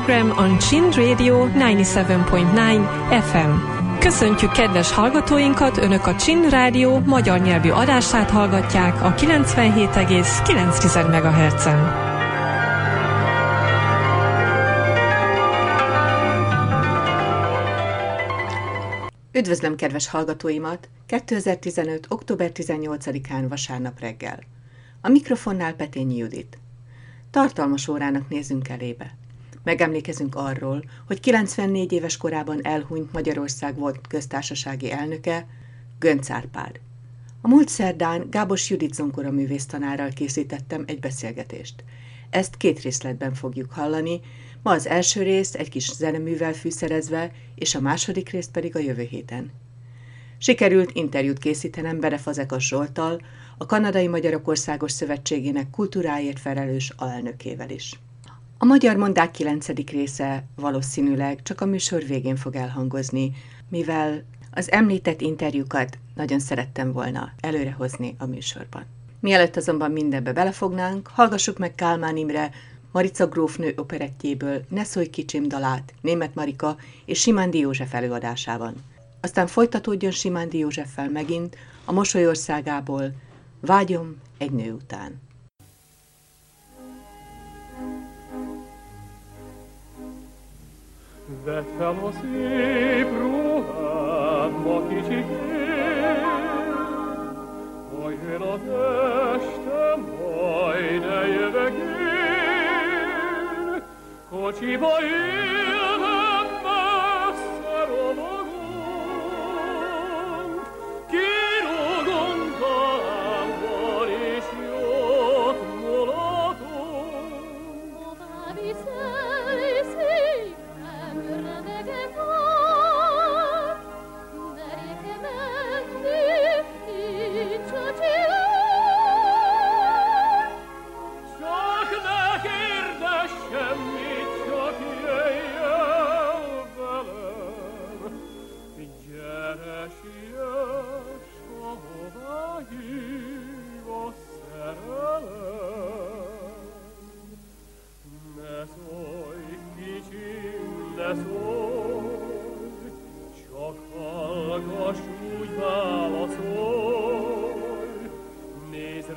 program on Chin Radio 97.9 FM. Köszöntjük kedves hallgatóinkat, Önök a Csin Rádió magyar nyelvű adását hallgatják a 97,9 MHz-en. Üdvözlöm kedves hallgatóimat 2015. október 18-án vasárnap reggel. A mikrofonnál Petényi Judit. Tartalmas órának nézünk elébe. Megemlékezünk arról, hogy 94 éves korában elhunyt Magyarország volt köztársasági elnöke, Gönc Árpád. A múlt szerdán Gábos Judit zongora művésztanárral készítettem egy beszélgetést. Ezt két részletben fogjuk hallani, ma az első részt egy kis zeneművel fűszerezve, és a második részt pedig a jövő héten. Sikerült interjút készítenem Bere Fazekas Zsoltal, a Kanadai Magyarok Országos Szövetségének kultúráért felelős alelnökével is. A magyar mondák kilencedik része valószínűleg csak a műsor végén fog elhangozni, mivel az említett interjúkat nagyon szerettem volna előrehozni a műsorban. Mielőtt azonban mindenbe belefognánk, hallgassuk meg Kálmán Imre, Marica grófnő operettjéből Ne szólj kicsim dalát, Német Marika és Simándi József előadásában. Aztán folytatódjon Simándi Józseffel megint a Mosolyországából Vágyom egy nő után. Fel a szép ruhámba kicsit majd jön a testem, majd eljövök én, kocsiba élve csak hallgass, úgy válaszolj. Nézd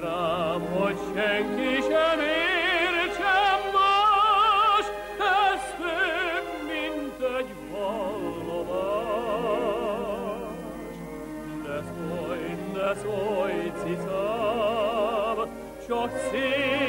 hogy senki sem értsen más, ez mint egy vallomás. Ne szólj, ne szólj, cicám, csak szépen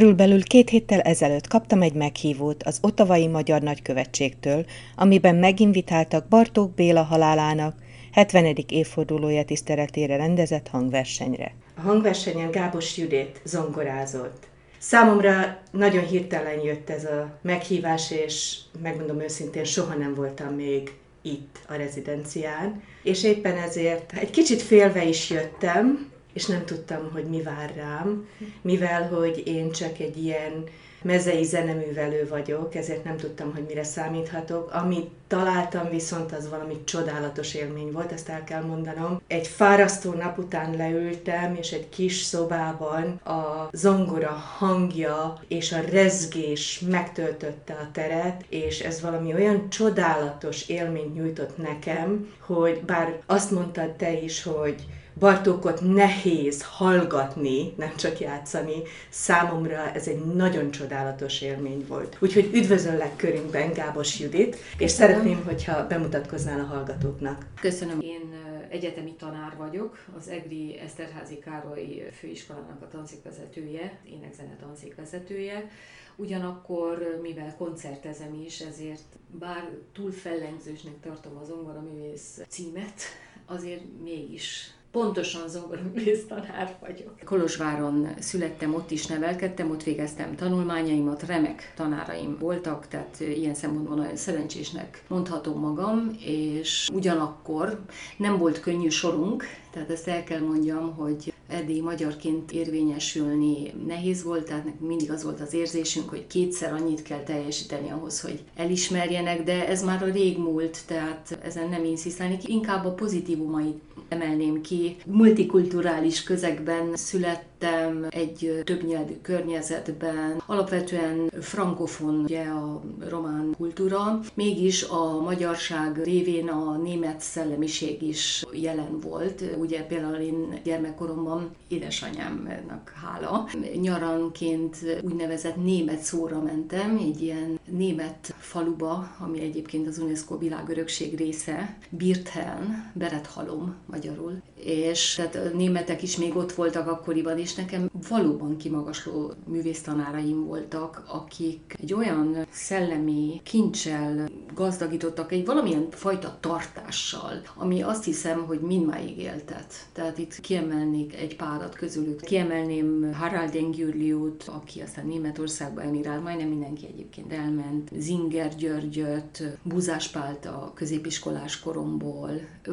Körülbelül két héttel ezelőtt kaptam egy meghívót az Otavai Magyar Nagykövetségtől, amiben meginvitáltak Bartók Béla halálának 70. évfordulója tiszteletére rendezett hangversenyre. A hangversenyen Gábos Judit zongorázott. Számomra nagyon hirtelen jött ez a meghívás, és megmondom őszintén, soha nem voltam még itt a rezidencián, és éppen ezért egy kicsit félve is jöttem, és nem tudtam, hogy mi vár rám, mivel hogy én csak egy ilyen mezei zeneművelő vagyok, ezért nem tudtam, hogy mire számíthatok. Amit találtam viszont, az valami csodálatos élmény volt, ezt el kell mondanom. Egy fárasztó nap után leültem, és egy kis szobában a zongora hangja és a rezgés megtöltötte a teret, és ez valami olyan csodálatos élményt nyújtott nekem, hogy bár azt mondtad te is, hogy Bartókot nehéz hallgatni, nem csak játszani. Számomra ez egy nagyon csodálatos élmény volt. Úgyhogy üdvözöllek körünkben, Gábos Judit, és szeretném, hogyha bemutatkoznál a hallgatóknak. Köszönöm. Én egyetemi tanár vagyok, az EGRI Eszterházi Károly főiskolának a tanszékvezetője, énekzene tanszékvezetője. Ugyanakkor, mivel koncertezem is, ezért bár túl fellengzősnek tartom az zongoraművész címet, azért mégis pontosan zongoraművész tanár vagyok. Kolozsváron születtem, ott is nevelkedtem, ott végeztem tanulmányaimat, remek tanáraim voltak, tehát ilyen szempontból nagyon szerencsésnek mondhatom magam, és ugyanakkor nem volt könnyű sorunk, tehát ezt el kell mondjam, hogy erdélyi magyarként érvényesülni nehéz volt, tehát mindig az volt az érzésünk, hogy kétszer annyit kell teljesíteni ahhoz, hogy elismerjenek, de ez már a rég múlt, tehát ezen nem inszisztálni, inkább a pozitívumait emelném ki. Multikulturális közegben születtem, egy többnyelvű környezetben, alapvetően frankofon ugye a román kultúra, mégis a magyarság révén a német szellemiség is jelen volt. Ugye például én gyermekkoromban édesanyámnak hála. Nyaranként úgynevezett német szóra mentem, egy ilyen német faluba, ami egyébként az UNESCO világörökség része, Birthelm, Berethalom magyarul, és tehát a németek is még ott voltak akkoriban, és nekem valóban kimagasló művésztanáraim voltak, akik egy olyan szellemi kincsel gazdagítottak, egy valamilyen fajta tartással, ami azt hiszem, hogy mindmáig éltet. Tehát itt kiemelnék egy párat közülük. Kiemelném Harald Engyürliót, aki aztán Németországba emigrál, majdnem mindenki egyébként elment, Zinger Györgyöt, Búzás Pált a középiskolás koromból,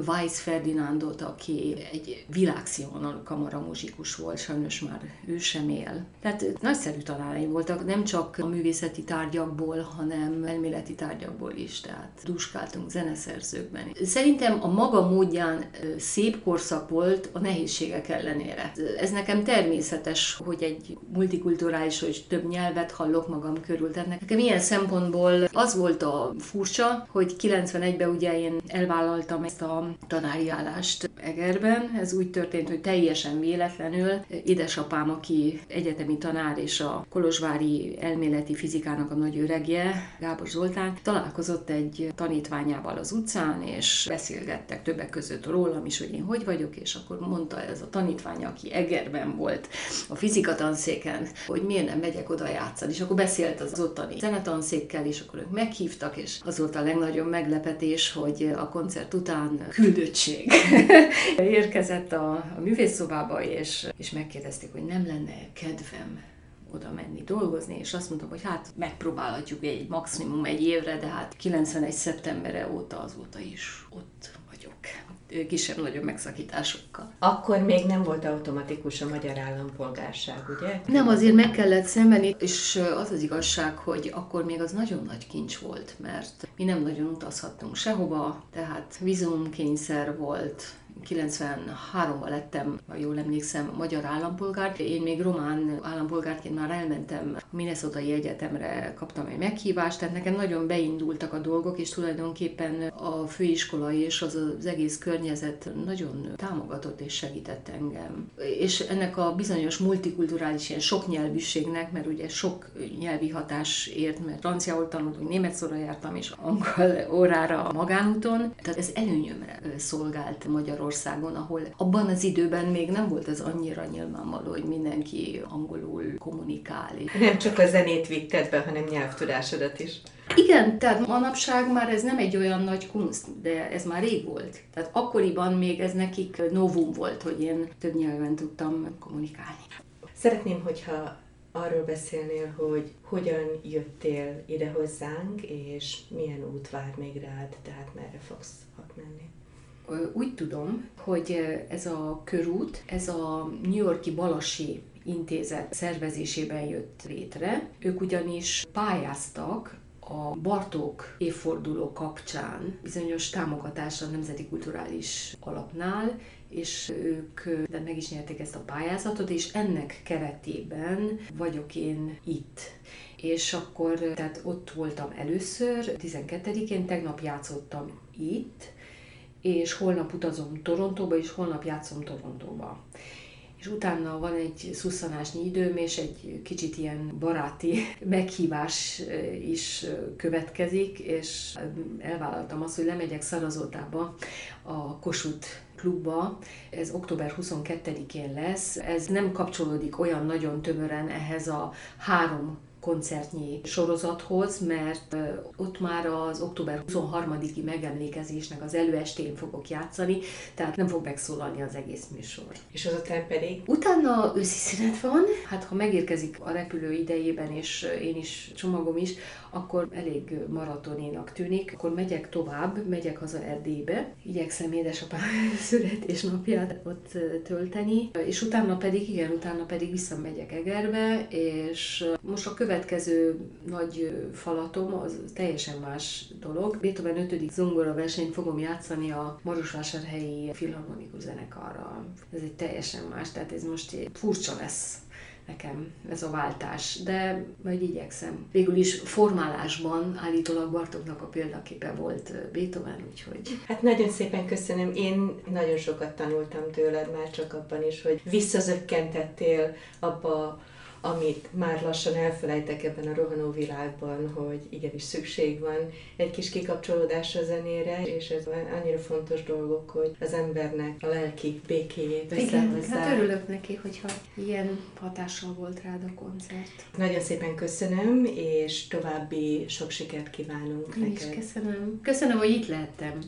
Weiss Ferdinandot, aki egy világszínvonalú kamaramuzsikus volt, sajnos már ő sem él. Tehát nagyszerű tanáraim voltak, nem csak a művészeti tárgyakból, hanem elméleti tárgyakból is, tehát duskáltunk zeneszerzőkben. Szerintem a maga módján szép korszak volt a nehézségek ellenére. Ez nekem természetes, hogy egy multikulturális, hogy több nyelvet hallok magam körül. Tehát nekem ilyen szempontból az volt a furcsa, hogy 91-ben ugye én elvállaltam ezt a tanári állást Egerben. Ez úgy történt, hogy teljesen véletlenül édesapám, aki egyetemi tanár és a Kolozsvári elméleti fizikának a nagy öregje, Gábor Zoltán, találkozott egy tanítványával az utcán, és beszélgettek többek között rólam is, hogy én hogy vagyok, és akkor mondta ez a tanítvány, aki Egerben volt a fizika tanszéken, hogy miért nem megyek oda játszani. És akkor beszélt az ottani zenetanszékkel, és akkor ők meghívtak, és az volt a legnagyobb meglepetés, hogy a koncert után küldöttség érkezett a, a művészszobába, és, és megkérdezték, hogy nem lenne kedvem oda menni dolgozni, és azt mondtam, hogy hát megpróbálhatjuk egy maximum egy évre, de hát 91. szeptembere óta azóta is ott vagyok kisebb-nagyobb megszakításokkal. Akkor még nem volt automatikus a magyar állampolgárság, ugye? Nem, azért meg kellett szemben, és az az igazság, hogy akkor még az nagyon nagy kincs volt, mert mi nem nagyon utazhattunk sehova, tehát vízumkényszer volt, 93-ban lettem, ha jól emlékszem, magyar állampolgár. Én még román állampolgárként már elmentem a minnesota Egyetemre, kaptam egy meghívást, tehát nekem nagyon beindultak a dolgok, és tulajdonképpen a főiskola és az az egész környezet nagyon támogatott és segített engem. És ennek a bizonyos multikulturális ilyen sok nyelvűségnek, mert ugye sok nyelvi hatás ért, mert franciául tanultunk, német szóra jártam, és angol órára magánúton, tehát ez előnyömre szolgált Magyarország Magyarországon, ahol abban az időben még nem volt ez annyira nyilvánvaló, hogy mindenki angolul kommunikál. Nem csak a zenét vitted be, hanem nyelvtudásodat is. Igen, tehát manapság már ez nem egy olyan nagy kunst, de ez már rég volt. Tehát akkoriban még ez nekik novum volt, hogy én több nyelven tudtam kommunikálni. Szeretném, hogyha arról beszélnél, hogy hogyan jöttél ide hozzánk, és milyen út vár még rád, tehát merre fogsz menni úgy tudom, hogy ez a körút, ez a New Yorki Balasi intézet szervezésében jött létre. Ők ugyanis pályáztak a Bartók évforduló kapcsán bizonyos támogatásra a Nemzeti Kulturális Alapnál, és ők de meg is nyerték ezt a pályázatot, és ennek keretében vagyok én itt. És akkor, tehát ott voltam először, 12-én, tegnap játszottam itt, és holnap utazom Torontóba, és holnap játszom Torontóba. És utána van egy szusszanásnyi időm, és egy kicsit ilyen baráti meghívás eh, is eh, következik, és eh, elvállaltam azt, hogy lemegyek Szarazótába a Kossuth klubba. Ez október 22-én lesz. Ez nem kapcsolódik olyan nagyon tömören ehhez a három koncertnyi sorozathoz, mert ott már az október 23-i megemlékezésnek az előestén fogok játszani, tehát nem fog megszólalni az egész műsor. És azután pedig? Utána őszi szünet van, hát ha megérkezik a repülő idejében, és én is csomagom is, akkor elég maratoninak tűnik, akkor megyek tovább, megyek haza Erdélybe, igyekszem édesapám születésnapját ott tölteni, és utána pedig, igen, utána pedig visszamegyek Egerbe, és most a következő nagy falatom az teljesen más dolog. Beethoven 5. zongora versenyt fogom játszani a Marosvásárhelyi Filharmonikus Zenekarral. Ez egy teljesen más, tehát ez most furcsa lesz nekem ez a váltás, de majd igyekszem. Végül is formálásban állítólag Bartoknak a példaképe volt Beethoven, úgyhogy... Hát nagyon szépen köszönöm. Én nagyon sokat tanultam tőled már csak abban is, hogy visszazökkentettél abba amit már lassan elfelejtek ebben a rohanó világban, hogy igenis szükség van egy kis kikapcsolódásra zenére, és ez annyira fontos dolgok, hogy az embernek a lelki békéjét Igen, hozzá. hát örülök neki, hogyha ilyen hatással volt rád a koncert. Nagyon szépen köszönöm, és további sok sikert kívánunk Én neked. is köszönöm. Köszönöm, hogy itt lehettem.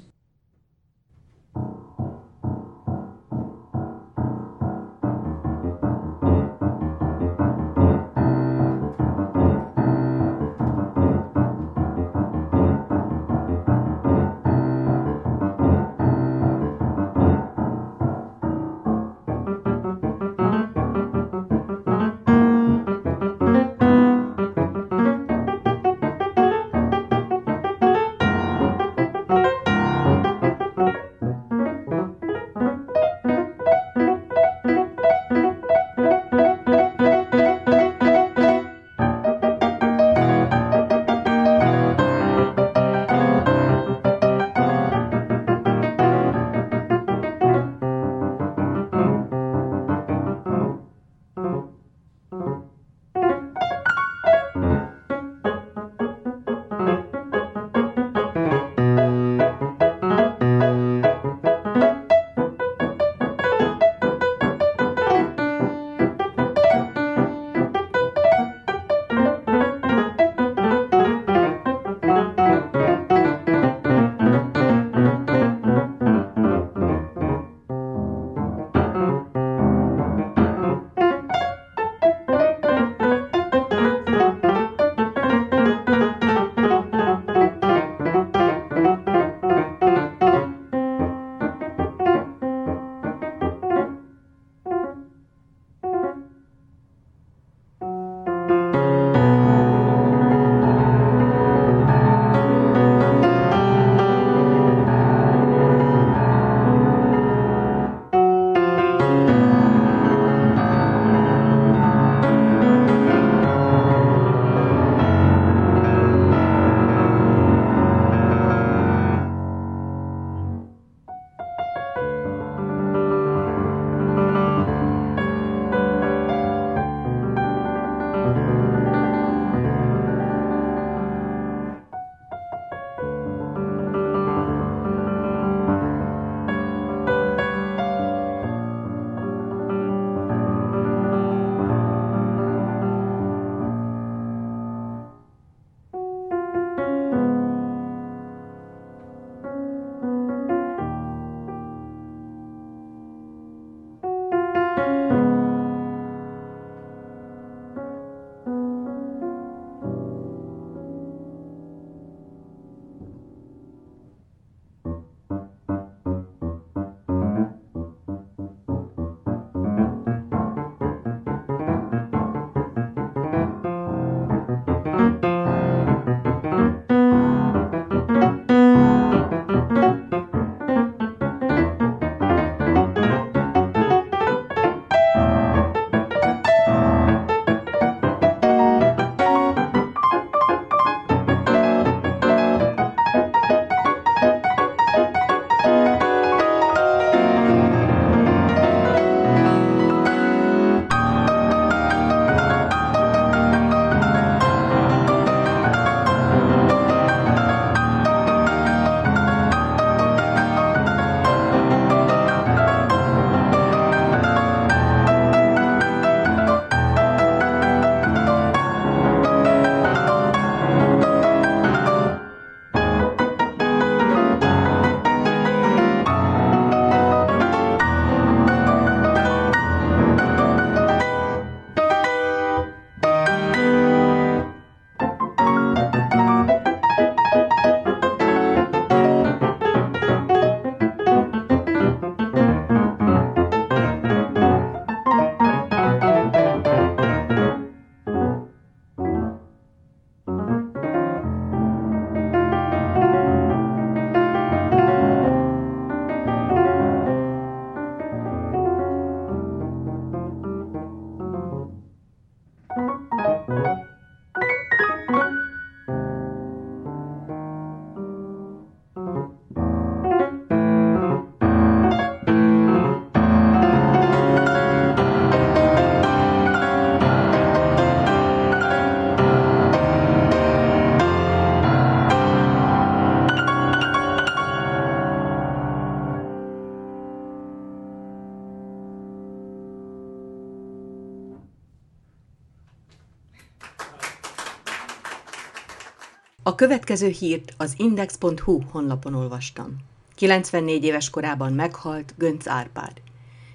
Következő hírt az index.hu honlapon olvastam. 94 éves korában meghalt Gönc Árpád.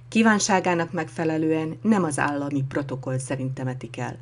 Kívánságának megfelelően nem az állami protokoll szerint temetik el.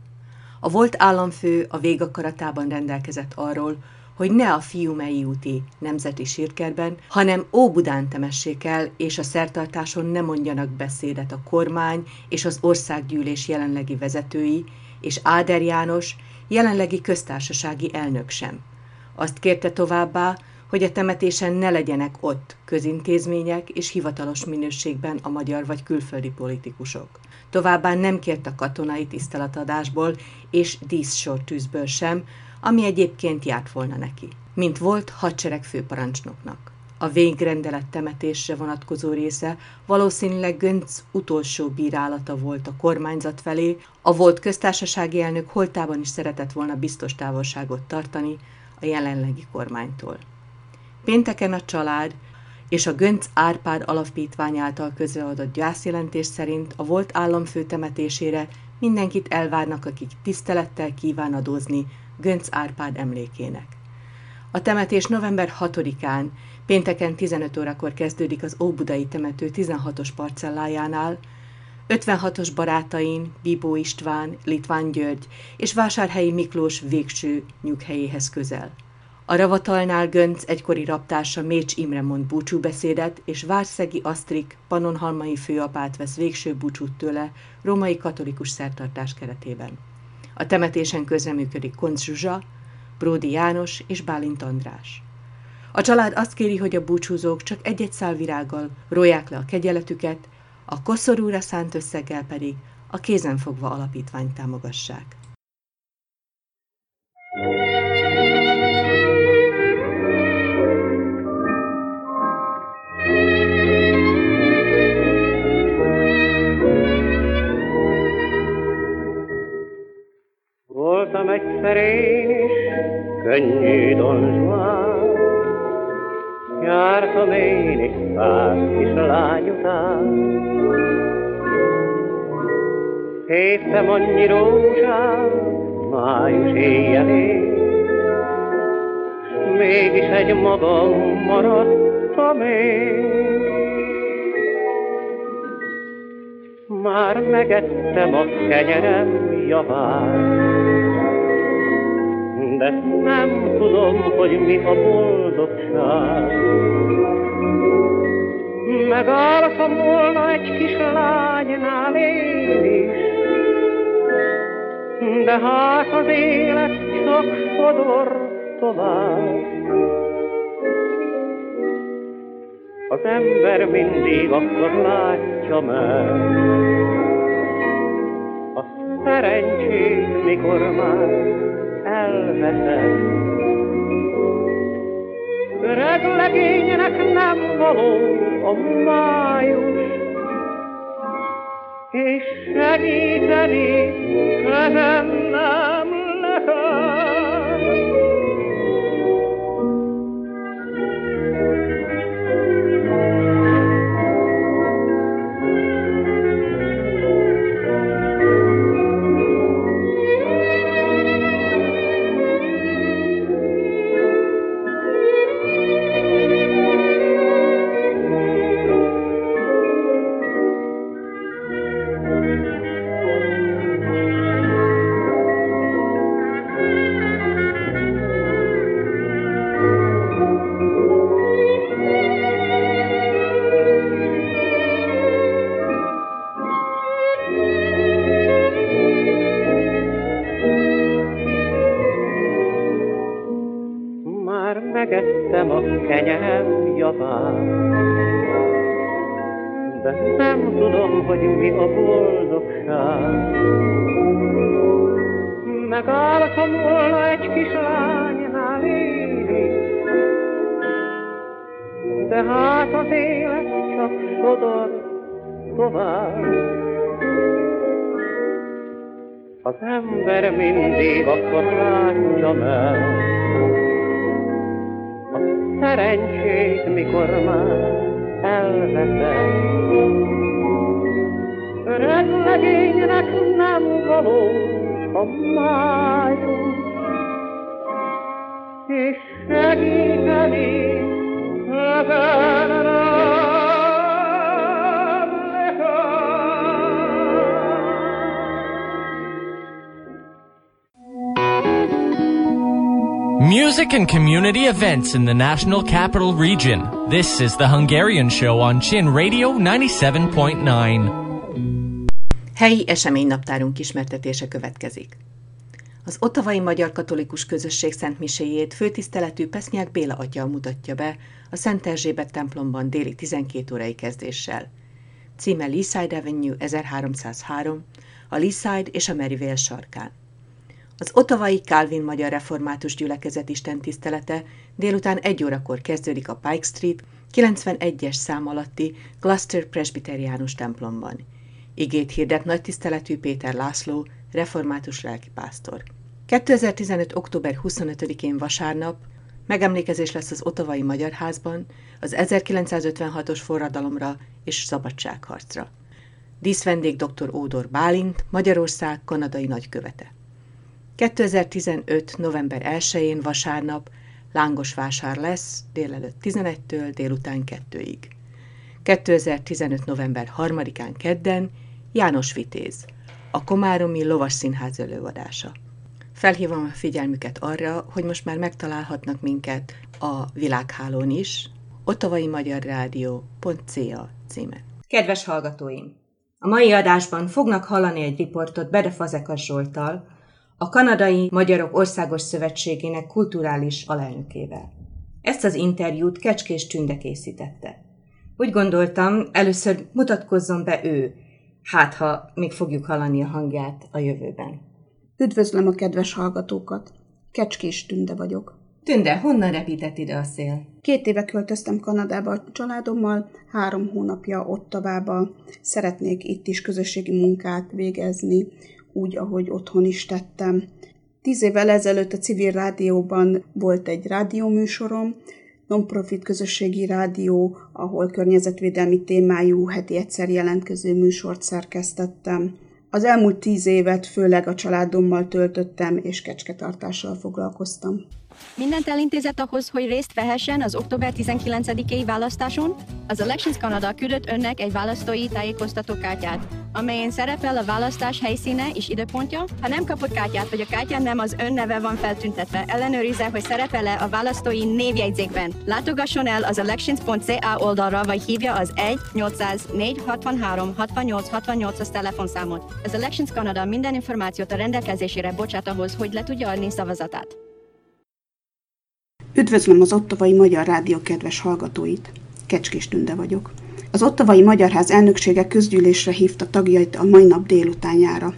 A volt államfő a végakaratában rendelkezett arról, hogy ne a Fiumei úti nemzeti sírkerben, hanem Óbudán temessék el, és a szertartáson ne mondjanak beszédet a kormány és az országgyűlés jelenlegi vezetői, és Áder János, jelenlegi köztársasági elnök sem. Azt kérte továbbá, hogy a temetésen ne legyenek ott közintézmények és hivatalos minőségben a magyar vagy külföldi politikusok. Továbbá nem kért a katonai tiszteletadásból és díszsortűzből sem, ami egyébként járt volna neki, mint volt hadsereg főparancsnoknak. A végrendelet temetésre vonatkozó része valószínűleg Gönc utolsó bírálata volt a kormányzat felé, a volt köztársasági elnök holtában is szeretett volna biztos távolságot tartani a jelenlegi kormánytól. Pénteken a család és a Gönc Árpád alapítvány által közreadott gyászjelentés szerint a volt államfő temetésére mindenkit elvárnak, akik tisztelettel kíván adózni Gönc Árpád emlékének. A temetés november 6-án, pénteken 15 órakor kezdődik az Óbudai temető 16-os parcellájánál, 56-os barátain Bibó István, Litván György és Vásárhelyi Miklós végső nyughelyéhez közel. A ravatalnál Gönc egykori raptársa Mécs Imre mond búcsúbeszédet, és Várszegi Asztrik panonhalmai főapát vesz végső búcsút tőle római katolikus szertartás keretében. A temetésen közreműködik Koncz Zsuzsa, Bródi János és Bálint András. A család azt kéri, hogy a búcsúzók csak egy-egy szál virággal róják le a kegyeletüket, a koszorúra szánt összeggel pedig a kézenfogva alapítványt támogassák. Voltam egyszer én is könnyű donzsván, Jártam én is száz kis lány után. Széptem annyi rózsát május éjjelén, mégis egy magam maradtam én. Már megettem a kenyerem javát, de nem tudom, hogy mi a boldogság. Megálltam volna egy kis lánynál én is, de hát az élet csak sodor tovább. Az ember mindig akkor látja meg, a szerencsét, mikor már elveszed. Öreg legénynek nem való a május, és segíteni kezem nem segíteni közel Music and community events in the National Capital Region. This is the Hungarian Show on Chin Radio 97.9. Helyi eseménynaptárunk ismertetése következik. Az Ottavai Magyar Katolikus Közösség Szent Miséjét főtiszteletű Pesznyák Béla atya mutatja be a Szent Erzsébet templomban déli 12 órai kezdéssel. Címe Leaside Avenue 1303, a Leaside és a Maryvale sarkán. Az Ottavai Calvin Magyar Református Gyülekezet Isten tisztelete délután egy órakor kezdődik a Pike Street 91-es szám alatti Cluster Presbyteriánus templomban. Igét hirdet nagy tiszteletű Péter László, református lelkipásztor. 2015. október 25-én vasárnap megemlékezés lesz az Otavai Magyar Házban az 1956-os forradalomra és szabadságharcra. Díszvendég dr. Ódor Bálint, Magyarország kanadai nagykövete. 2015. november 1-én vasárnap lángos vásár lesz délelőtt 11-től délután 2-ig. 2015. november 3-án kedden János Vitéz, a Komáromi Lovas Színház előadása. Felhívom a figyelmüket arra, hogy most már megtalálhatnak minket a világhálón is, Ottavai Magyar Rádió.ca címe. Kedves hallgatóim! A mai adásban fognak hallani egy riportot Bede Fazekas Zsoltal, a Kanadai Magyarok Országos Szövetségének kulturális alelnökével. Ezt az interjút Kecskés Tünde készítette. Úgy gondoltam, először mutatkozzon be ő, hát ha még fogjuk hallani a hangját a jövőben. Üdvözlöm a kedves hallgatókat! Kecskés Tünde vagyok. Tünde, honnan repített ide a szél? Két éve költöztem Kanadába a családommal, három hónapja Ottavába. Szeretnék itt is közösségi munkát végezni, úgy, ahogy otthon is tettem. Tíz évvel ezelőtt a civil rádióban volt egy rádióműsorom, non-profit közösségi rádió, ahol környezetvédelmi témájú heti egyszer jelentkező műsort szerkesztettem. Az elmúlt tíz évet főleg a családommal töltöttem, és kecsketartással foglalkoztam. Mindent elintézett ahhoz, hogy részt vehessen az október 19-i választáson? Az Elections Canada küldött önnek egy választói tájékoztatókártyát, amelyen szerepel a választás helyszíne és időpontja. Ha nem kapott kártyát, vagy a kártyán nem az ön neve van feltüntetve, ellenőrizze, hogy szerepel-e a választói névjegyzékben. Látogasson el az elections.ca oldalra, vagy hívja az 1-800-463-68-68-as telefonszámot. Az Elections Canada minden információt a rendelkezésére bocsát ahhoz, hogy le tudja adni szavazatát. Üdvözlöm az Ottavai Magyar Rádió kedves hallgatóit! Kecskés Tünde vagyok. Az Ottavai Magyarház elnöksége közgyűlésre hívta tagjait a mai nap délutánjára.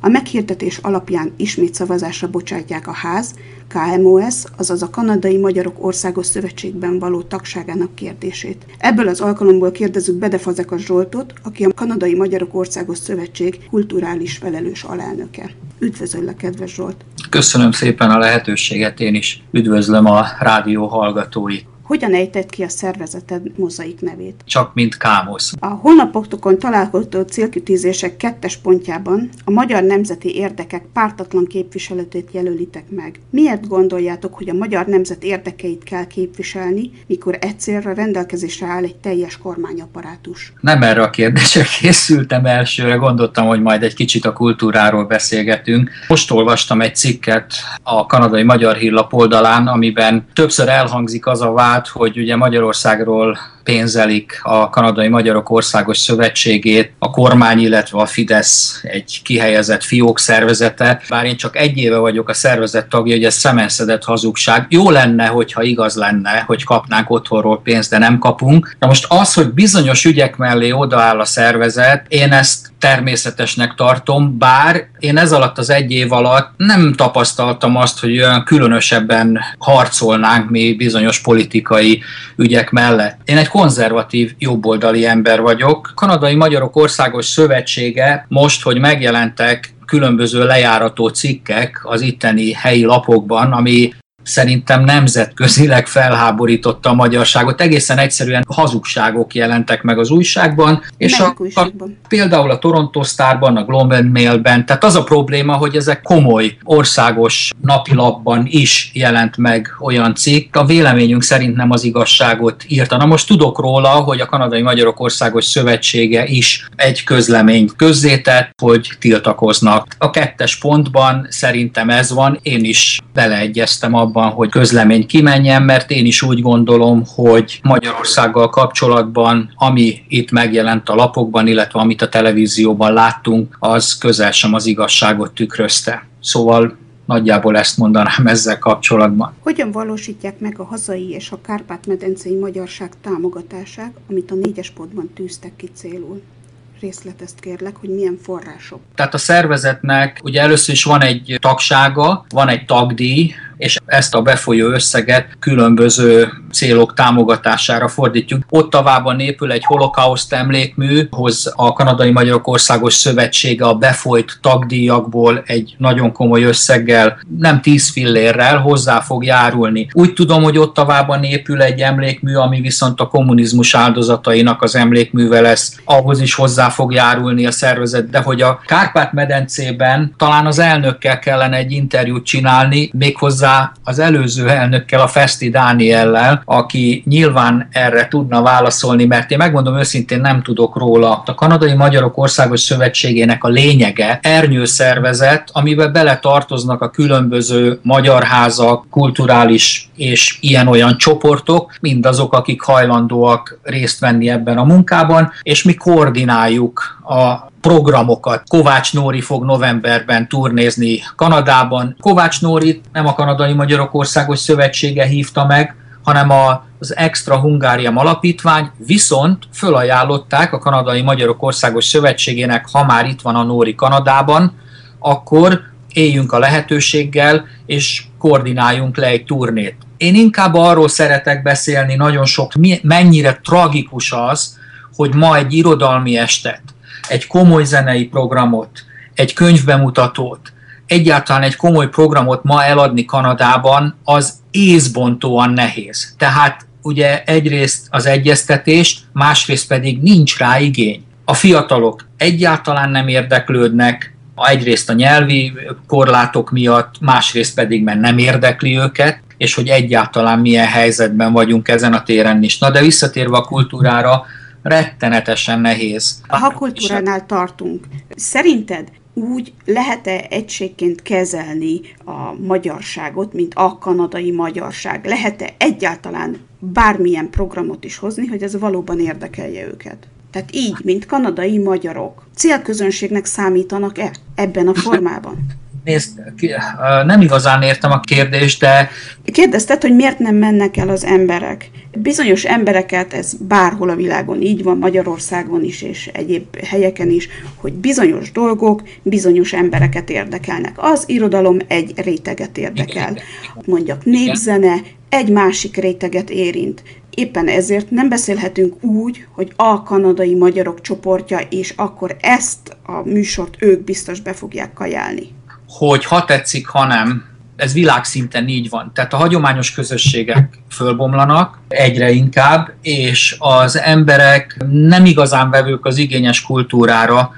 A meghirdetés alapján ismét szavazásra bocsátják a ház, KMOS, azaz a Kanadai Magyarok Országos Szövetségben való tagságának kérdését. Ebből az alkalomból kérdezzük Bede Fazekas Zsoltot, aki a Kanadai Magyarok Országos Szövetség kulturális felelős alelnöke. Üdvözöllek, kedves Zsolt! Köszönöm szépen a lehetőséget, én is üdvözlöm a rádió hallgatóit. Hogyan ejtett ki a szervezeted mozaik nevét? Csak mint Kámosz. A honlapokon található célkütőzések kettes pontjában a magyar nemzeti érdekek pártatlan képviseletét jelölitek meg. Miért gondoljátok, hogy a magyar nemzet érdekeit kell képviselni, mikor egy célra rendelkezésre áll egy teljes kormányaparátus? Nem erre a kérdésre készültem elsőre, gondoltam, hogy majd egy kicsit a kultúráról beszélgetünk. Most olvastam egy cikket a kanadai Magyar Hírlap oldalán, amiben többször elhangzik az a vád, hogy ugye Magyarországról pénzelik a Kanadai Magyarok Országos Szövetségét, a kormány, illetve a Fidesz egy kihelyezett fiók szervezete. Bár én csak egy éve vagyok a szervezet tagja, hogy ez szemenszedett hazugság. Jó lenne, hogyha igaz lenne, hogy kapnánk otthonról pénzt, de nem kapunk. Na most az, hogy bizonyos ügyek mellé odaáll a szervezet, én ezt természetesnek tartom, bár én ez alatt az egy év alatt nem tapasztaltam azt, hogy olyan különösebben harcolnánk mi bizonyos politikai ügyek mellett. Én egy konzervatív jobboldali ember vagyok. Kanadai Magyarok Országos Szövetsége most, hogy megjelentek különböző lejárató cikkek az itteni helyi lapokban, ami szerintem nemzetközileg felháborította a magyarságot. Egészen egyszerűen hazugságok jelentek meg az újságban, és a, a, például a Toronto Starban, a Globe and Mailben, tehát az a probléma, hogy ezek komoly országos napilapban is jelent meg olyan cikk. A véleményünk szerint nem az igazságot írta. Na most tudok róla, hogy a Kanadai Magyarok Országos Szövetsége is egy közleményt közzétett, hogy tiltakoznak. A kettes pontban szerintem ez van, én is beleegyeztem abban, abban, hogy közlemény kimenjen, mert én is úgy gondolom, hogy Magyarországgal kapcsolatban, ami itt megjelent a lapokban, illetve amit a televízióban láttunk, az közel sem az igazságot tükrözte. Szóval nagyjából ezt mondanám ezzel kapcsolatban. Hogyan valósítják meg a hazai és a Kárpát-medencei magyarság támogatását, amit a négyes pontban tűztek ki célul? részletezt kérlek, hogy milyen források. Tehát a szervezetnek ugye először is van egy tagsága, van egy tagdíj, és ezt a befolyó összeget különböző célok támogatására fordítjuk. Ottavában épül egy holokauszt emlékmű, hoz a Kanadai Magyarok Országos Szövetsége a befolyt tagdíjakból egy nagyon komoly összeggel, nem tíz fillérrel hozzá fog járulni. Úgy tudom, hogy Ottavában épül egy emlékmű, ami viszont a kommunizmus áldozatainak az emlékműve lesz, ahhoz is hozzá fog járulni a szervezet, de hogy a Kárpát-medencében talán az elnökkel kellene egy interjút csinálni, méghozzá hozzá az előző elnökkel, a Festi Dániellel, aki nyilván erre tudna válaszolni, mert én megmondom őszintén nem tudok róla. A Kanadai Magyarok Országos Szövetségének a lényege ernyőszervezet, amiben bele tartoznak a különböző magyarházak, kulturális és ilyen-olyan csoportok, mindazok, akik hajlandóak részt venni ebben a munkában, és mi koordináljuk a programokat. Kovács Nóri fog novemberben turnézni Kanadában. Kovács Nóri nem a Kanadai Magyarok Országos Szövetsége hívta meg, hanem a, az Extra Hungárium Alapítvány, viszont fölajánlották a Kanadai Magyarok Országos Szövetségének, ha már itt van a Nóri Kanadában, akkor éljünk a lehetőséggel, és koordináljunk le egy turnét. Én inkább arról szeretek beszélni nagyon sok, mennyire tragikus az, hogy ma egy irodalmi estet, egy komoly zenei programot, egy könyvbemutatót, egyáltalán egy komoly programot ma eladni Kanadában, az észbontóan nehéz. Tehát ugye egyrészt az egyeztetés, másrészt pedig nincs rá igény. A fiatalok egyáltalán nem érdeklődnek, egyrészt a nyelvi korlátok miatt, másrészt pedig mert nem érdekli őket, és hogy egyáltalán milyen helyzetben vagyunk ezen a téren is. Na de visszatérve a kultúrára, rettenetesen nehéz. Ha kultúránál tartunk, szerinted úgy lehet-e egységként kezelni a magyarságot, mint a kanadai magyarság? Lehet-e egyáltalán bármilyen programot is hozni, hogy ez valóban érdekelje őket? Tehát így, mint kanadai magyarok, célközönségnek számítanak-e ebben a formában? Nézd, nem igazán értem a kérdést, de... Kérdezted, hogy miért nem mennek el az emberek. Bizonyos embereket, ez bárhol a világon így van, Magyarországon is, és egyéb helyeken is, hogy bizonyos dolgok bizonyos embereket érdekelnek. Az irodalom egy réteget érdekel. Mondjak népzene, egy másik réteget érint. Éppen ezért nem beszélhetünk úgy, hogy a kanadai magyarok csoportja, és akkor ezt a műsort ők biztos be fogják kajálni hogy ha tetszik, ha nem, ez világszinten így van. Tehát a hagyományos közösségek fölbomlanak egyre inkább, és az emberek nem igazán vevők az igényes kultúrára,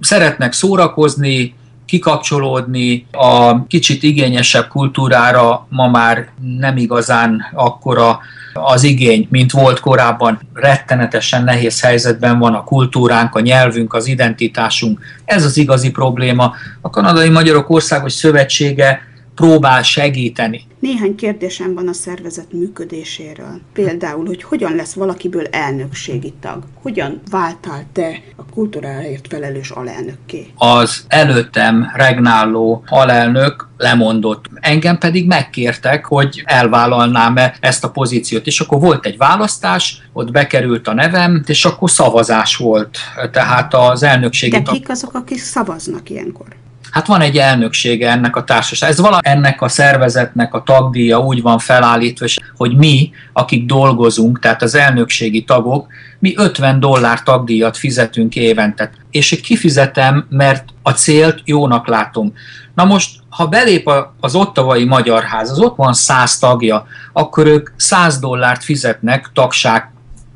szeretnek szórakozni, kikapcsolódni, a kicsit igényesebb kultúrára ma már nem igazán akkora az igény, mint volt korábban. Rettenetesen nehéz helyzetben van a kultúránk, a nyelvünk, az identitásunk. Ez az igazi probléma. A Kanadai Magyarok Országos Szövetsége próbál segíteni. Néhány kérdésem van a szervezet működéséről. Például, hogy hogyan lesz valakiből elnökségi tag? Hogyan váltál te a kultúráért felelős alelnökké? Az előttem regnáló alelnök lemondott. Engem pedig megkértek, hogy elvállalnám-e ezt a pozíciót. És akkor volt egy választás, ott bekerült a nevem, és akkor szavazás volt. Tehát az elnökségi... De kik azok, akik szavaznak ilyenkor? Hát van egy elnöksége ennek a társaság. Ez vala ennek a szervezetnek a tagdíja úgy van felállítva, hogy mi, akik dolgozunk, tehát az elnökségi tagok, mi 50 dollár tagdíjat fizetünk évente. És kifizetem, mert a célt jónak látom. Na most, ha belép az ottavai Magyar Ház, az ott van 100 tagja, akkor ők 100 dollárt fizetnek tagság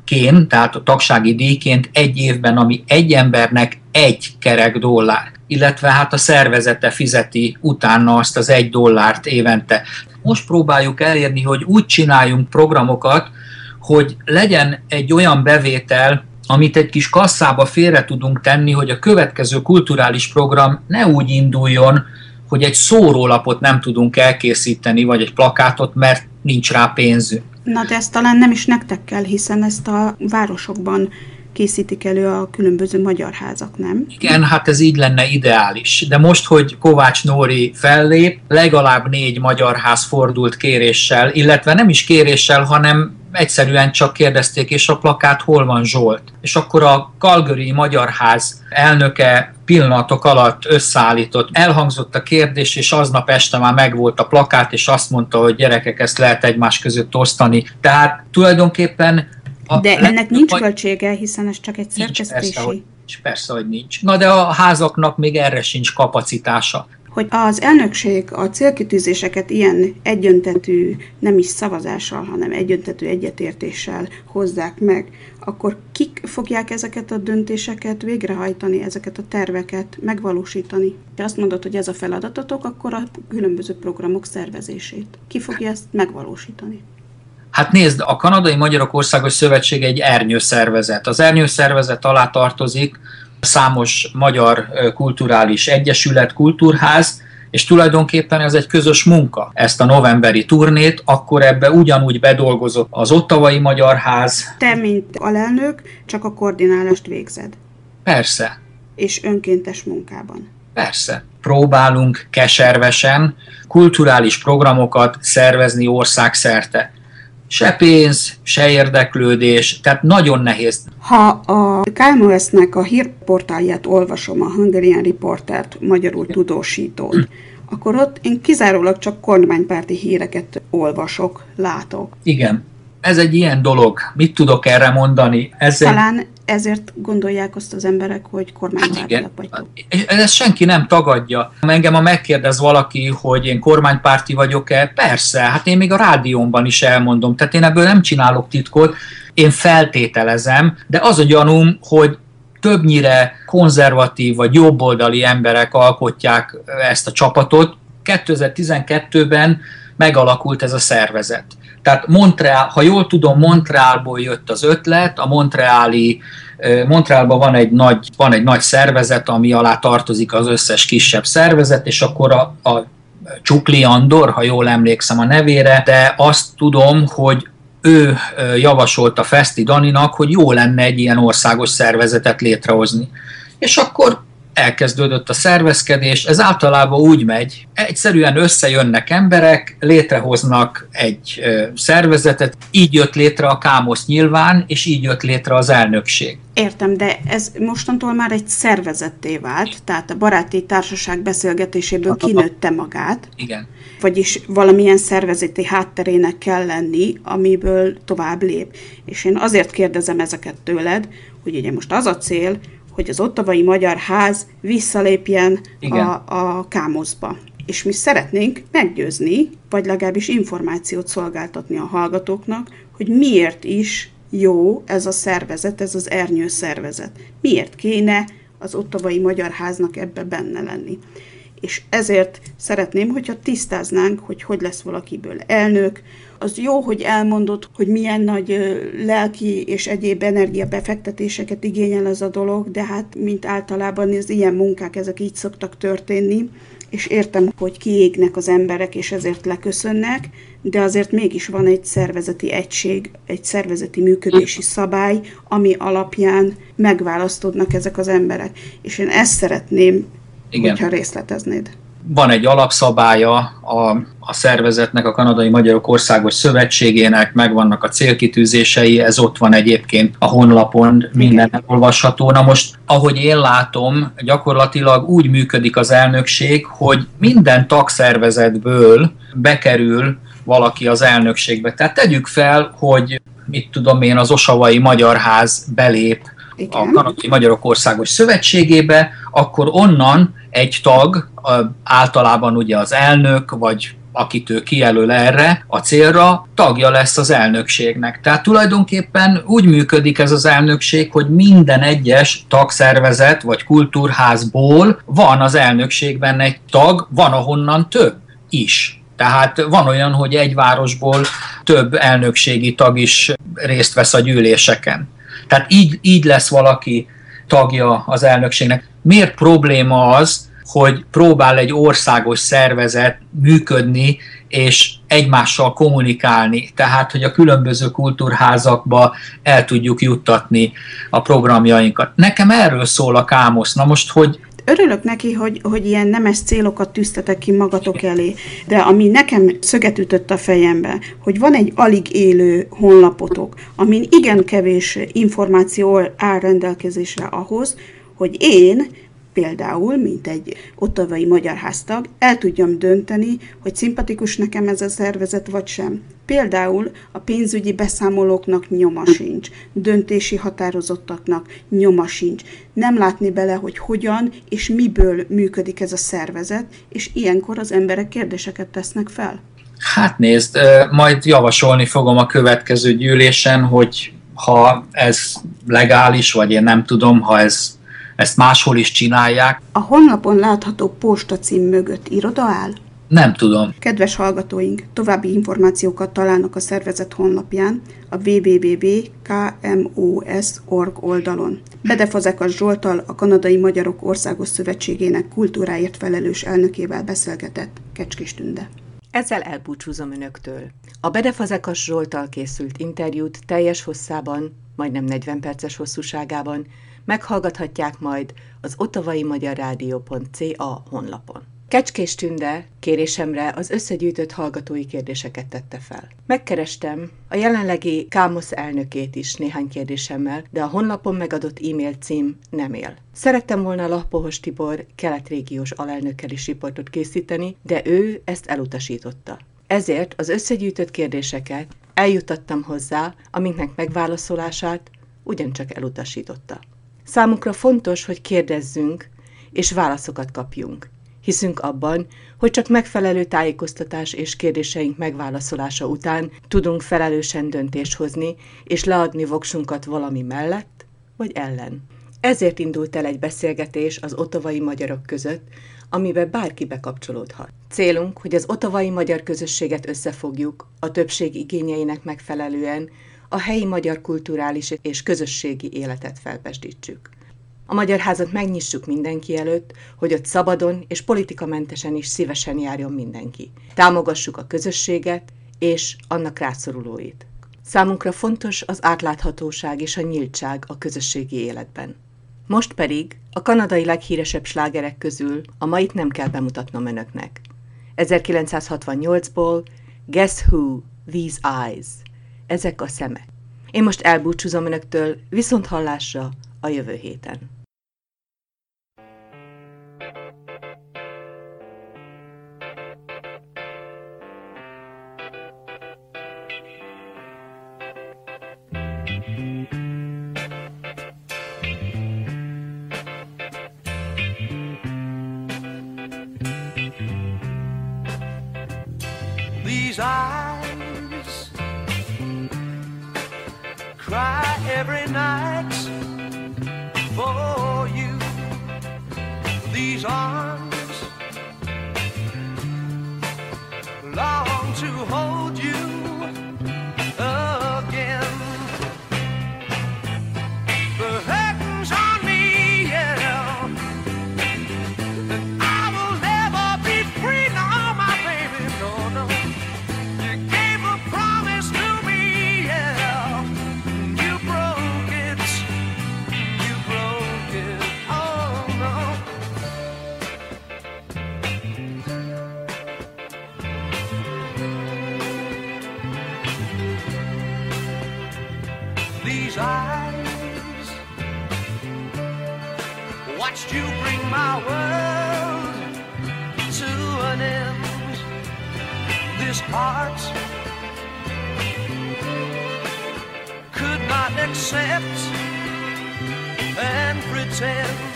ként, tehát a tagsági díjként egy évben, ami egy embernek egy kerek dollár, illetve hát a szervezete fizeti utána azt az egy dollárt évente. Most próbáljuk elérni, hogy úgy csináljunk programokat, hogy legyen egy olyan bevétel, amit egy kis kasszába félre tudunk tenni, hogy a következő kulturális program ne úgy induljon, hogy egy szórólapot nem tudunk elkészíteni, vagy egy plakátot, mert nincs rá pénzünk. Na de ezt talán nem is nektek kell, hiszen ezt a városokban készítik elő a különböző magyar házak, nem? Igen, hát ez így lenne ideális. De most, hogy Kovács Nóri fellép, legalább négy magyar ház fordult kéréssel, illetve nem is kéréssel, hanem egyszerűen csak kérdezték, és a plakát hol van Zsolt. És akkor a Calgary Magyar Ház elnöke pillanatok alatt összeállított. Elhangzott a kérdés, és aznap este már megvolt a plakát, és azt mondta, hogy gyerekek, ezt lehet egymás között osztani. Tehát tulajdonképpen... A De ennek nincs vagy... költsége, hiszen ez csak egy szerkesztési. Persze, hogy, persze, hogy nincs. Na de a házaknak még erre sincs kapacitása hogy az elnökség a célkitűzéseket ilyen egyöntetű, nem is szavazással, hanem egyöntetű egyetértéssel hozzák meg, akkor kik fogják ezeket a döntéseket végrehajtani, ezeket a terveket megvalósítani? Te azt mondod, hogy ez a feladatotok, akkor a különböző programok szervezését. Ki fogja ezt megvalósítani? Hát nézd, a Kanadai Magyarok Országos Szövetség egy ernyőszervezet. Az ernyőszervezet alá tartozik számos magyar kulturális egyesület, kultúrház, és tulajdonképpen ez egy közös munka. Ezt a novemberi turnét, akkor ebbe ugyanúgy bedolgozott az Ottavai Magyar Ház. Te, mint alelnök, csak a koordinálást végzed. Persze. És önkéntes munkában. Persze. Próbálunk keservesen kulturális programokat szervezni országszerte se pénz, se érdeklődés, tehát nagyon nehéz. Ha a KMOS-nek a hírportálját olvasom, a Hungarian Reportert, magyarul tudósítót, akkor ott én kizárólag csak kormánypárti híreket olvasok, látok. Igen. Ez egy ilyen dolog. Mit tudok erre mondani? Ez Talán egy ezért gondolják azt az emberek, hogy kormánypártiak hát vagytok. Ezt senki nem tagadja. Engem a megkérdez valaki, hogy én kormánypárti vagyok-e, persze, hát én még a rádiómban is elmondom, tehát én ebből nem csinálok titkot, én feltételezem, de az a gyanúm, hogy többnyire konzervatív vagy jobboldali emberek alkotják ezt a csapatot. 2012-ben megalakult ez a szervezet. Tehát Montreal, ha jól tudom, Montrealból jött az ötlet, a Montreali Montrealban van egy, nagy, van egy nagy szervezet, ami alá tartozik az összes kisebb szervezet, és akkor a, a Csukli Andor, ha jól emlékszem a nevére, de azt tudom, hogy ő javasolta Feszti Daninak, hogy jó lenne egy ilyen országos szervezetet létrehozni. És akkor elkezdődött a szervezkedés, ez általában úgy megy, egyszerűen összejönnek emberek, létrehoznak egy szervezetet, így jött létre a Kámosz nyilván, és így jött létre az elnökség. Értem, de ez mostantól már egy szervezetté vált, tehát a baráti társaság beszélgetéséből kinőtte magát. Igen. Vagyis valamilyen szervezeti hátterének kell lenni, amiből tovább lép. És én azért kérdezem ezeket tőled, hogy ugye most az a cél, hogy az ottavai magyar ház visszalépjen a, a kámoszba. És mi szeretnénk meggyőzni, vagy legalábbis információt szolgáltatni a hallgatóknak, hogy miért is jó ez a szervezet, ez az ernyő szervezet. Miért kéne az ottavai magyar háznak ebbe benne lenni. És ezért szeretném, hogyha tisztáznánk, hogy hogy lesz valakiből elnök, az jó, hogy elmondod, hogy milyen nagy lelki és egyéb energiabefektetéseket igényel ez a dolog, de hát mint általában az ilyen munkák, ezek így szoktak történni, és értem, hogy kiégnek az emberek, és ezért leköszönnek, de azért mégis van egy szervezeti egység, egy szervezeti működési szabály, ami alapján megválasztodnak ezek az emberek. És én ezt szeretném, Igen. hogyha részleteznéd van egy alapszabálya a, a szervezetnek, a Kanadai Magyarok Országos Szövetségének, megvannak a célkitűzései, ez ott van egyébként a honlapon, minden elolvasható. Na most, ahogy én látom, gyakorlatilag úgy működik az elnökség, hogy minden tagszervezetből bekerül valaki az elnökségbe. Tehát tegyük fel, hogy mit tudom én, az Osavai Magyar Ház belép Igen. a Kanadai Magyarok Országos Szövetségébe, akkor onnan egy tag, általában ugye az elnök, vagy akit ő kijelöl erre a célra, tagja lesz az elnökségnek. Tehát tulajdonképpen úgy működik ez az elnökség, hogy minden egyes tagszervezet vagy kultúrházból van az elnökségben egy tag, van ahonnan több is. Tehát van olyan, hogy egy városból több elnökségi tag is részt vesz a gyűléseken. Tehát így, így lesz valaki tagja az elnökségnek. Miért probléma az, hogy próbál egy országos szervezet működni és egymással kommunikálni, tehát hogy a különböző kultúrházakba el tudjuk juttatni a programjainkat. Nekem erről szól a Kámosz. Na most, hogy Örülök neki, hogy, hogy ilyen nemes célokat tűztetek ki magatok elé, de ami nekem szöget ütött a fejembe, hogy van egy alig élő honlapotok, amin igen kevés információ áll rendelkezésre ahhoz, hogy én például, mint egy ottavai magyar háztag, el tudjam dönteni, hogy szimpatikus nekem ez a szervezet vagy sem. Például a pénzügyi beszámolóknak nyoma sincs, döntési határozottaknak nyoma sincs. Nem látni bele, hogy hogyan és miből működik ez a szervezet, és ilyenkor az emberek kérdéseket tesznek fel. Hát nézd, majd javasolni fogom a következő gyűlésen, hogy ha ez legális, vagy én nem tudom, ha ez ezt máshol is csinálják. A honlapon látható postacím mögött iroda áll? Nem tudom. Kedves hallgatóink, további információkat találnak a szervezet honlapján, a www.kmos.org oldalon. Bedefazekas Zsoltal, a Kanadai Magyarok Országos Szövetségének kultúráért felelős elnökével beszélgetett Kecskés Tünde. Ezzel elbúcsúzom önöktől. A Bedefazekas Zsoltal készült interjút teljes hosszában, majdnem 40 perces hosszúságában meghallgathatják majd az ottavai magyar rádió.ca honlapon. Kecskés Tünde kérésemre az összegyűjtött hallgatói kérdéseket tette fel. Megkerestem a jelenlegi Kámosz elnökét is néhány kérdésemmel, de a honlapon megadott e-mail cím nem él. Szerettem volna Lappohos Tibor keletrégiós alelnökkel is riportot készíteni, de ő ezt elutasította. Ezért az összegyűjtött kérdéseket eljutattam hozzá, amiknek megválaszolását ugyancsak elutasította. Számunkra fontos, hogy kérdezzünk, és válaszokat kapjunk. Hiszünk abban, hogy csak megfelelő tájékoztatás és kérdéseink megválaszolása után tudunk felelősen döntést hozni, és leadni voksunkat valami mellett vagy ellen. Ezért indult el egy beszélgetés az otavai magyarok között, amiben bárki bekapcsolódhat. Célunk, hogy az otavai magyar közösséget összefogjuk, a többség igényeinek megfelelően, a helyi magyar kulturális és közösségi életet felpesdítsük. A Magyar Házat megnyissuk mindenki előtt, hogy ott szabadon és politikamentesen is szívesen járjon mindenki. Támogassuk a közösséget és annak rászorulóit. Számunkra fontos az átláthatóság és a nyíltság a közösségi életben. Most pedig a kanadai leghíresebb slágerek közül a mait nem kell bemutatnom önöknek. 1968-ból Guess Who, These Eyes – ezek a szemek. Én most elbúcsúzom önöktől, viszont hallásra a jövő héten. These eyes cry every night for you. These arms you bring my world to an end. This heart could not accept and pretend.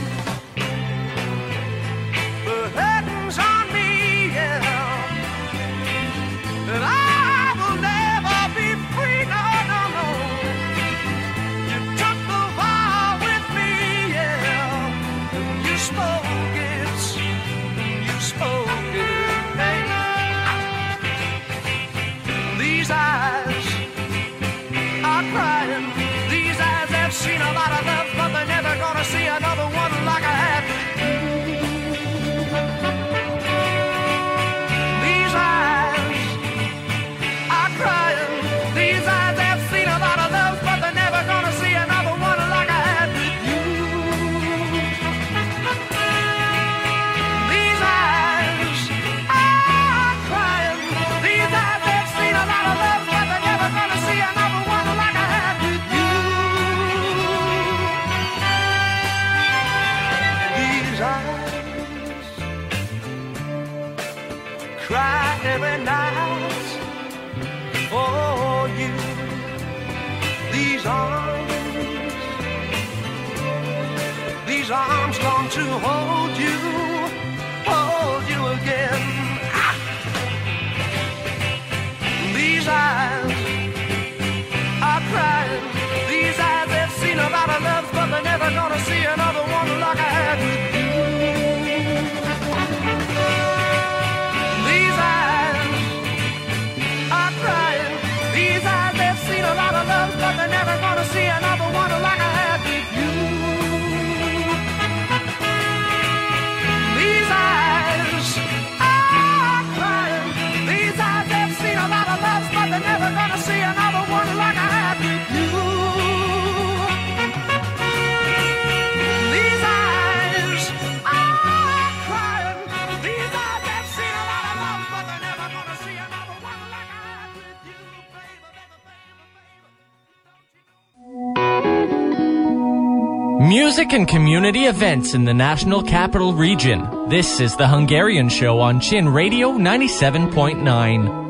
To hold you, Music and community events in the National Capital Region. This is the Hungarian Show on Chin Radio 97.9.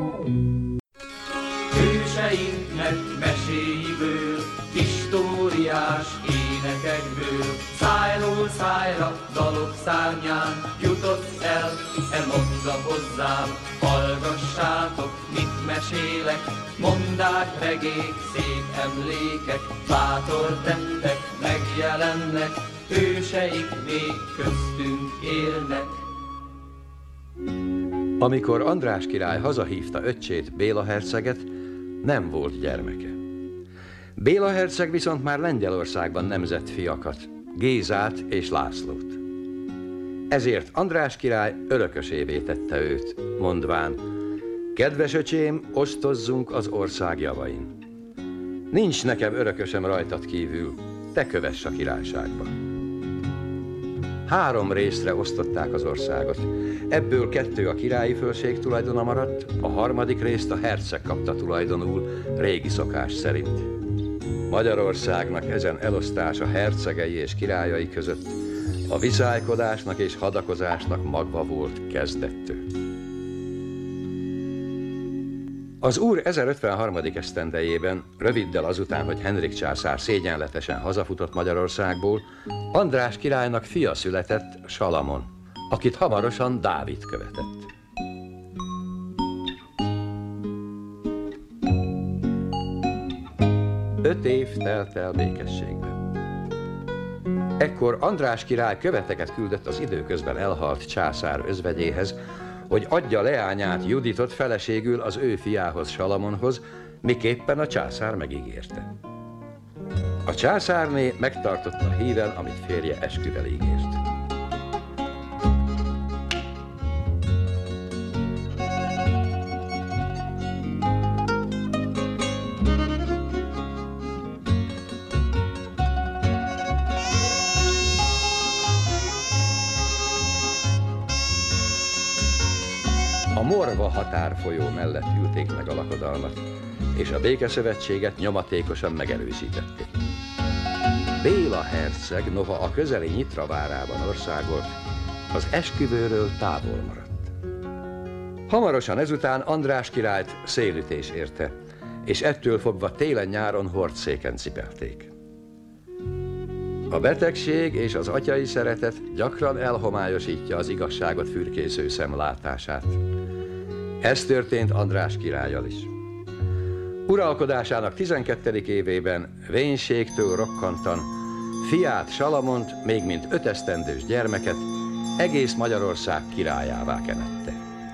Hőseinknek meséiből, históriás énekekből, szájról szájra, dalok szárnyán jutott el, e mondd hozzám, hallgassátok, mit mesélek, mondák regék, szép emlékek, bátor tettek, megjelennek, hőseik még köztünk élnek. Amikor András király hazahívta öccsét, Béla herceget, nem volt gyermeke. Béla herceg viszont már Lengyelországban nemzett fiakat, Gézát és Lászlót. Ezért András király örökösévé tette őt, mondván, kedves öcsém, osztozzunk az ország javain. Nincs nekem örökösem rajtad kívül, te kövess a királyságba. Három részre osztották az országot. Ebből kettő a királyi fölség tulajdona maradt, a harmadik részt a herceg kapta tulajdonul, régi szokás szerint. Magyarországnak ezen elosztása hercegei és királyai között a viszálykodásnak és hadakozásnak magva volt kezdettől. Az úr 1053. esztendejében, röviddel azután, hogy Henrik császár szégyenletesen hazafutott Magyarországból, András királynak fia született, Salamon, akit hamarosan Dávid követett. Öt év telt el békességben. Ekkor András király követeket küldött az időközben elhalt császár özvegyéhez, hogy adja leányát Juditot feleségül az ő fiához Salamonhoz, miképpen a császár megígérte. A császárné megtartotta híven, amit férje esküvel ígért. Morva határfolyó mellett ülték meg a lakodalmat, és a békeszövetséget nyomatékosan megerősítették. Béla herceg, noha a közeli Nyitra várában országolt, az esküvőről távol maradt. Hamarosan ezután András királyt szélütés érte, és ettől fogva télen-nyáron hordszéken cipelték. A betegség és az atyai szeretet gyakran elhomályosítja az igazságot fürkésző szem látását. Ez történt András királyjal is. Uralkodásának 12. évében vénységtől rokkantan fiát Salamont, még mint ötesztendős gyermeket, egész Magyarország királyává kenette.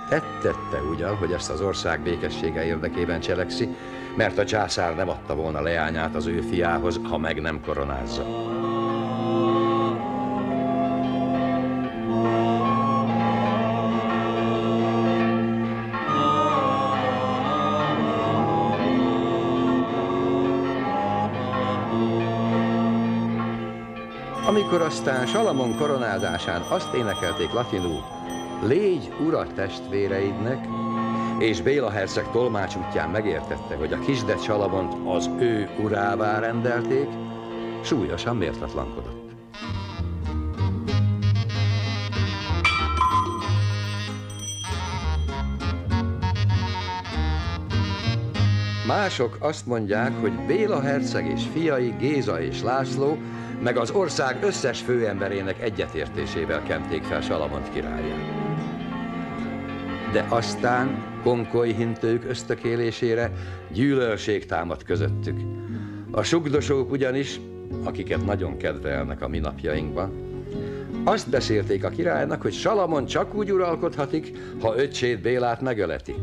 Tettette ugyan, hogy ezt az ország békessége érdekében cselekszi, mert a császár nem adta volna leányát az ő fiához, ha meg nem koronázza. Amikor aztán Salamon koronázásán azt énekelték latinul, légy ura testvéreidnek, és Béla herceg tolmács útján megértette, hogy a kisdet Salamont az ő urává rendelték, súlyosan méltatlankodott. Mások azt mondják, hogy Béla herceg és fiai, Géza és László, meg az ország összes főemberének egyetértésével kenték fel Salamont királyát. De aztán konkoly hintők ösztökélésére gyűlölség támad közöttük. A sugdosók ugyanis, akiket nagyon kedvelnek a mi napjainkban, azt beszélték a királynak, hogy Salamon csak úgy uralkodhatik, ha öcsét Bélát megöleti.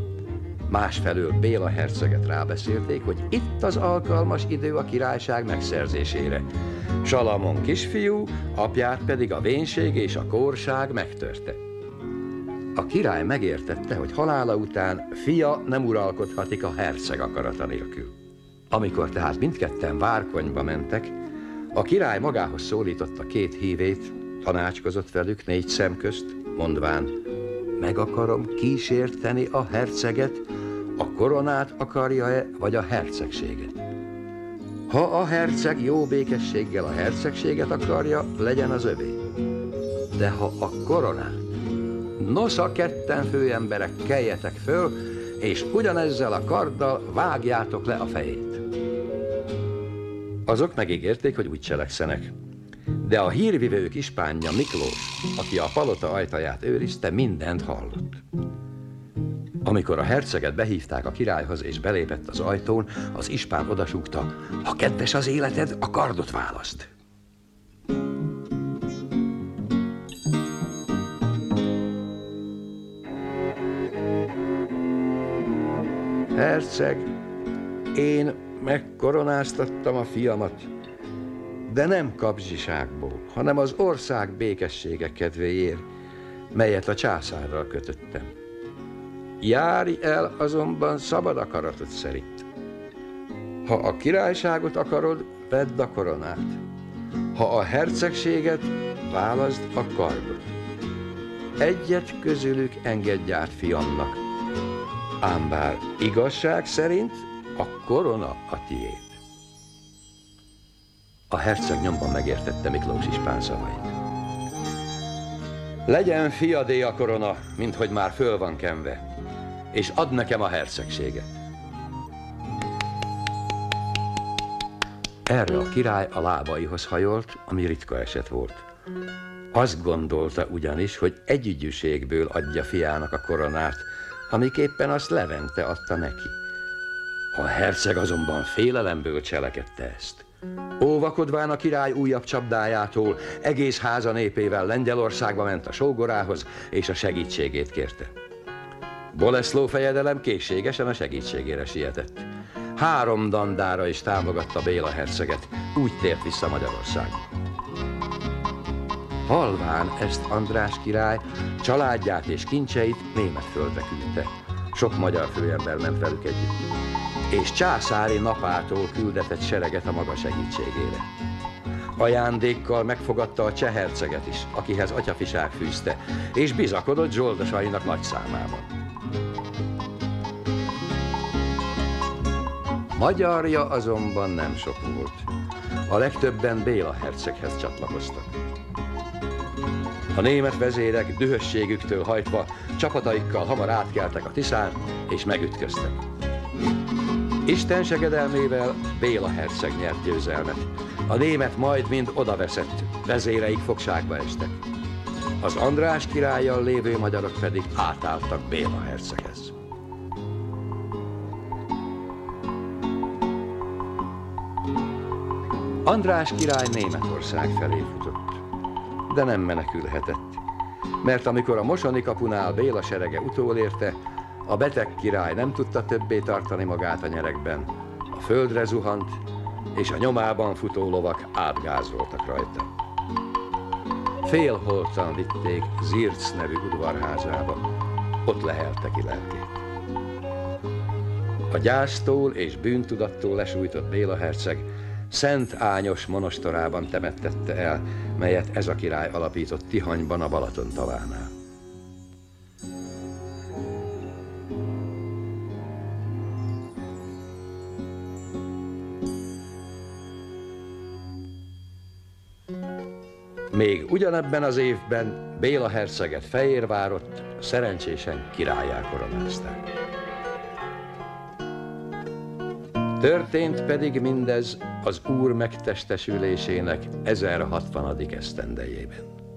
Másfelől Béla herceget rábeszélték, hogy itt az alkalmas idő a királyság megszerzésére. Salamon kisfiú, apját pedig a vénség és a kórság megtörte. A király megértette, hogy halála után fia nem uralkodhatik a herceg akarata nélkül. Amikor tehát mindketten várkonyba mentek, a király magához szólította két hívét, tanácskozott velük négy szem közt, mondván, meg akarom kísérteni a herceget, a koronát akarja-e, vagy a hercegséget. Ha a herceg jó békességgel a hercegséget akarja, legyen az övé. De ha a koronát, nosza ketten főemberek keljetek föl, és ugyanezzel a karddal vágjátok le a fejét. Azok megígérték, hogy úgy cselekszenek. De a hírvivők ispánja Miklós, aki a palota ajtaját őrizte, mindent hallott. Amikor a herceget behívták a királyhoz és belépett az ajtón, az ispán odasúgta, ha kedves az életed, a kardot választ. Herceg, én megkoronáztattam a fiamat, de nem kapzsiságból, hanem az ország békessége kedvéért, melyet a császárral kötöttem. Járj el azonban szabad akaratod szerint. Ha a királyságot akarod, vedd a koronát. Ha a hercegséget, válaszd a kardot. Egyet közülük engedj át fiamnak. Ám bár igazság szerint a korona a tiéd. A herceg nyomban megértette Miklós ispán szavait. Legyen fiadé a korona, mint hogy már föl van kenve, és add nekem a hercegséget. Erre a király a lábaihoz hajolt, ami ritka eset volt. Azt gondolta ugyanis, hogy együgyűségből adja fiának a koronát, amiképpen azt Levente adta neki. A herceg azonban félelemből cselekedte ezt. Óvakodván a király újabb csapdájától, egész háza népével Lengyelországba ment a sógorához, és a segítségét kérte. Boleszló fejedelem készségesen a segítségére sietett. Három dandára is támogatta Béla herceget, úgy tért vissza Magyarországba. Halván ezt András király családját és kincseit német földre küldte. Sok magyar főember ment velük együtt. És császári napától küldetett sereget a maga segítségére. Ajándékkal megfogadta a cseh herceget is, akihez atyafiság fűzte, és bizakodott zsoldosainak nagy számában. Magyarja azonban nem sok volt. A legtöbben Béla herceghez csatlakoztak. A német vezérek dühösségüktől hajtva csapataikkal hamar átkeltek a Tiszán, és megütköztek. Isten segedelmével Béla herceg nyert győzelmet. A német majd mind odaveszett, vezéreik fogságba estek. Az András királlyal lévő magyarok pedig átálltak Béla herceghez. András király Németország felé futott, de nem menekülhetett, mert amikor a mosoni kapunál Béla serege utólérte, a beteg király nem tudta többé tartani magát a nyerekben, a földre zuhant, és a nyomában futó lovak átgázoltak rajta. Félholtan vitték Zirc nevű udvarházába, ott lehelte ki lelkét. A gyásztól és bűntudattól lesújtott Béla herceg Szent Ányos monostorában temettette el, melyet ez a király alapított Tihanyban a Balaton tavánál. Még ugyanebben az évben Béla herceget Fejérvárott szerencsésen királyá koronázták. Történt pedig mindez az Úr megtestesülésének 1060. esztendejében.